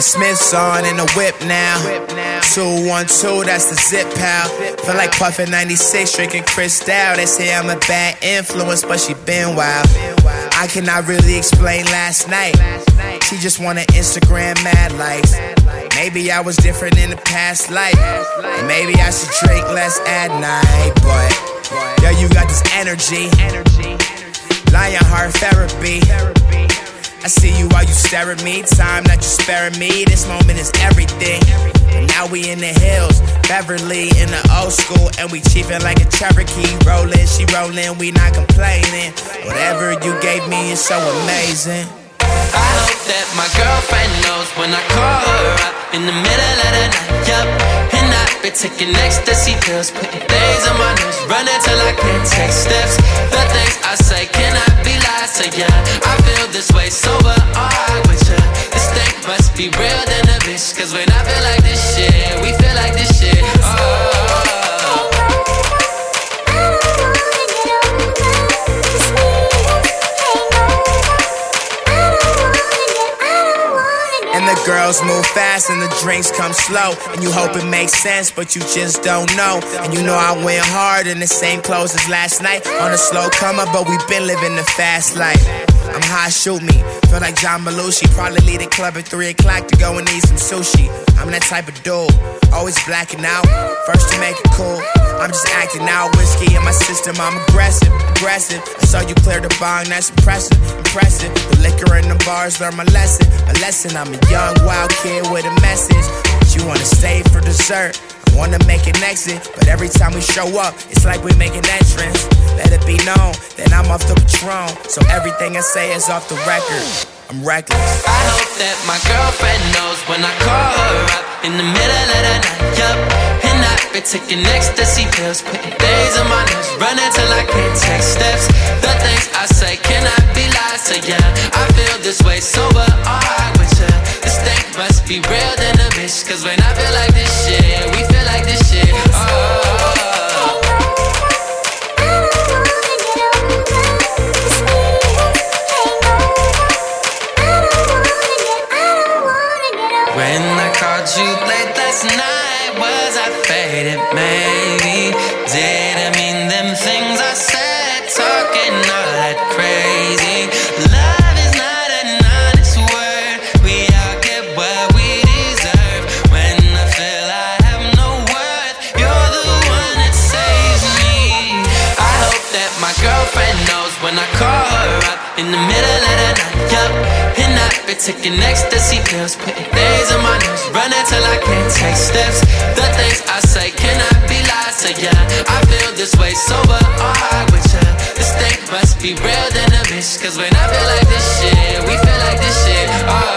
The Smiths on in the whip now. 212, that's the zip pal. Feel like puffin' 96, drinking Cristal. They say I'm a bad influence, but she been wild. I cannot really explain last night. She just wanted Instagram mad likes. Maybe I was different in the past life. Maybe I should drink less at night. But, yo, you got this energy. Lion heart therapy. I see you while you stare at me. Time that you're sparing me. This moment is everything. And now we in the hills, Beverly in the old school, and we chiefin' like a Cherokee. Rollin', she rollin', we not complaining. Whatever you gave me is so amazing. I hope that my girlfriend knows when I call her up in the middle of the night. Yup, and I've been taking ecstasy pills, putting days on my nerves, running till I can't take steps. The things I say cannot be lies to ya. I feel this way sober, alright with ya. This thing must be real than a bitch, cause when I feel like this shit, we girls move fast and the drinks come slow. And you hope it makes sense, but you just don't know. And you know I went hard in the same clothes as last night. On a slow come up, but we've been living the fast life. I'm high, shoot me. Feel like John Belushi. Probably leave the club at 3 o'clock to go and eat some sushi. I'm that type of dude. Always blacking out. First to make it cool. I'm just acting out. Whiskey in my system. I'm aggressive, aggressive. I saw you clear the bong. That's impressive, impressive. The liquor in the bars learn my lesson. A lesson. I'm a young, wild kid with a message. But you wanna stay for dessert. Wanna make an exit, but every time we show up, it's like we make an entrance. Let it be known that I'm off the patron, so everything I say is off the record. I'm reckless. I hope that my girlfriend knows when I call her up in the middle of the night. Yup, and I've been taking ecstasy pills, putting days on my nerves, running till I can't take steps. The things I say cannot be lies to ya. I feel this way sober, alright with ya. This thing must be real than a bitch, cause when I feel like last night, was I faded? Maybe. Did I mean them things I said? Talking all that crazy. Love is not an honest word. We all get what we deserve. When I feel I have no worth, you're the one that saves me. I hope that my girlfriend knows when I call her up in the middle of the night. Yup, and I've been taking ecstasy pills, putting until I can't take steps. The things I say cannot be lies, so yeah. I feel this way sober or high with ya. This thing must be real than a bitch, cause when I feel like this shit, we feel like this shit. Oh,